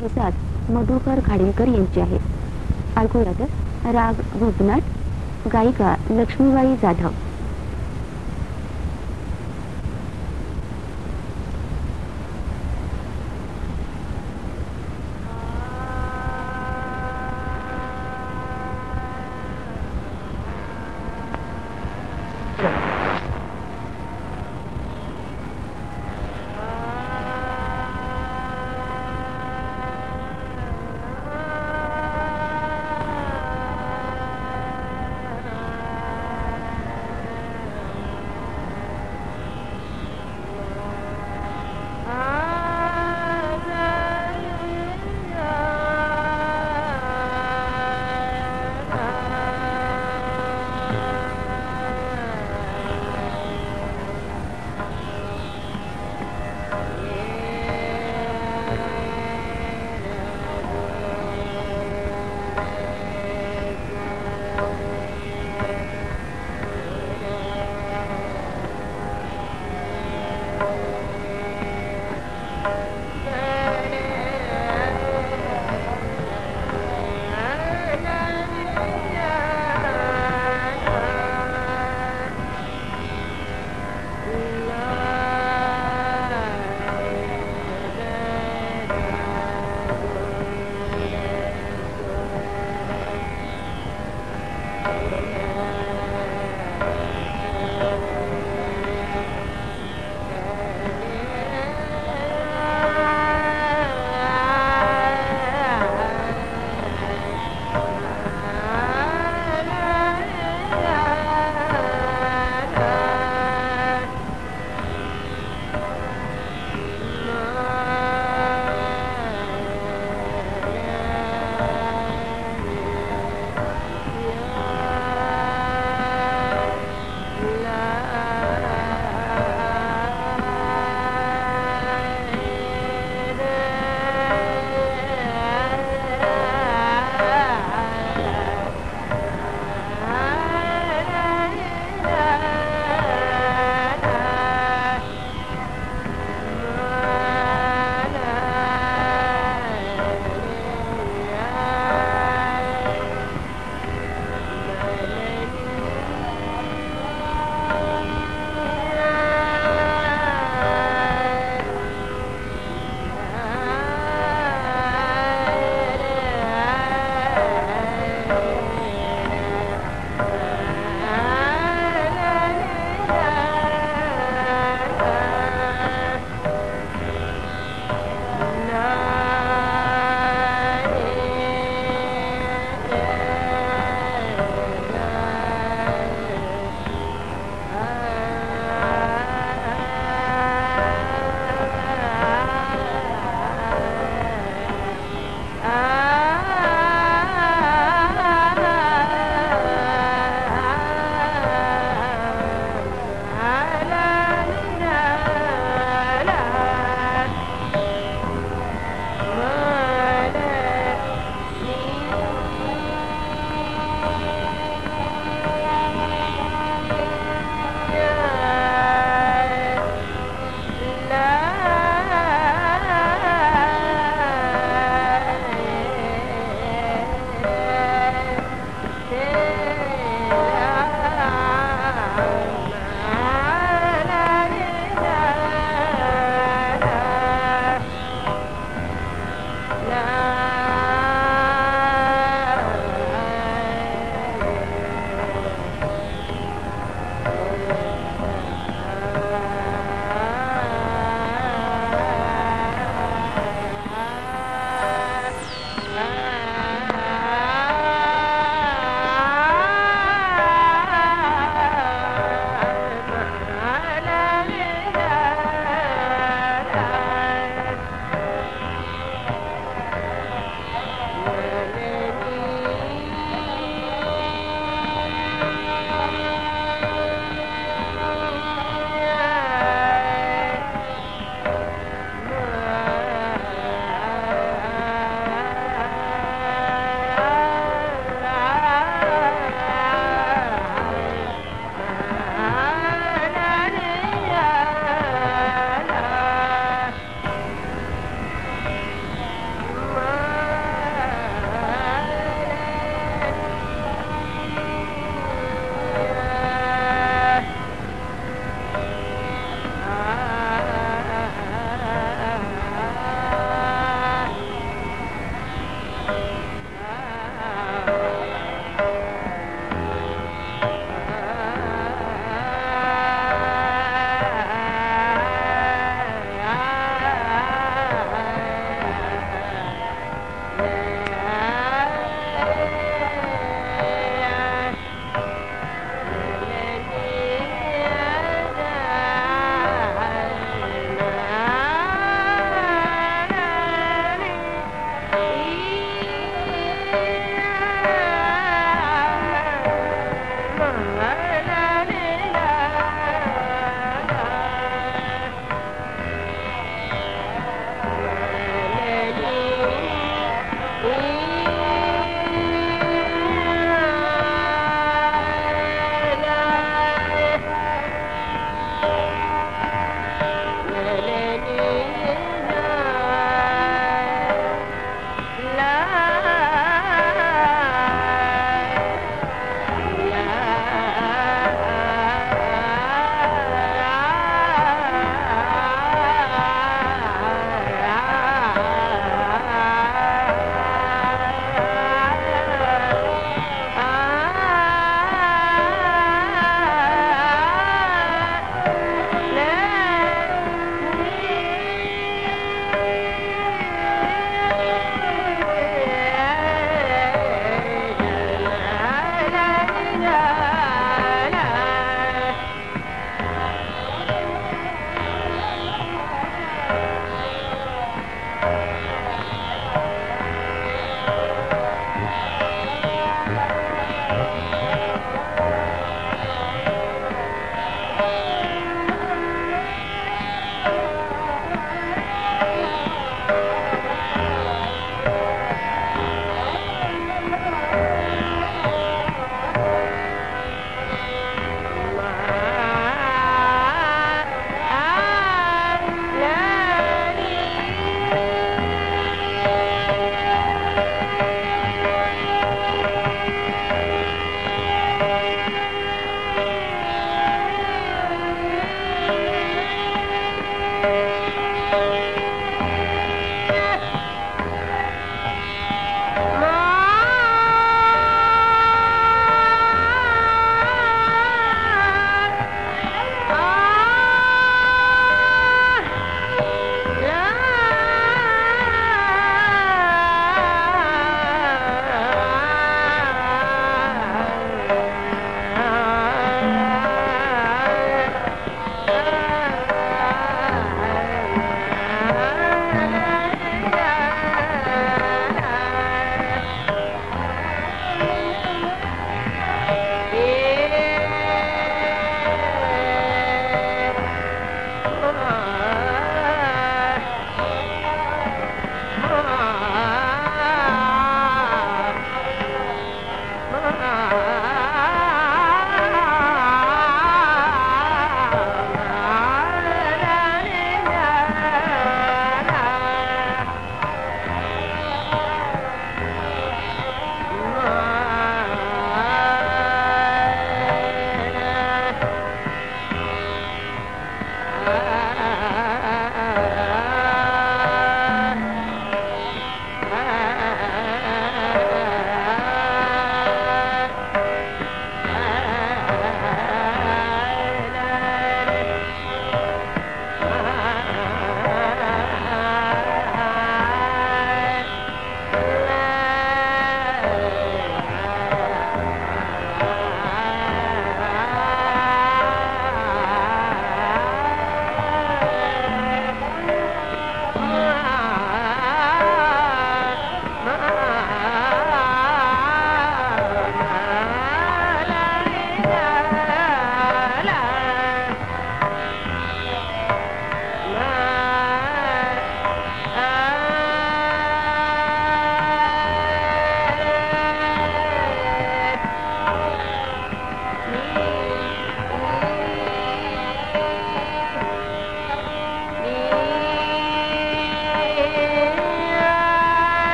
प्रसाद साथ मधुकर खाडीलकर यांची आहे. ऐकूया राग भूतनाट गायिका लक्ष्मीबाई जाधव.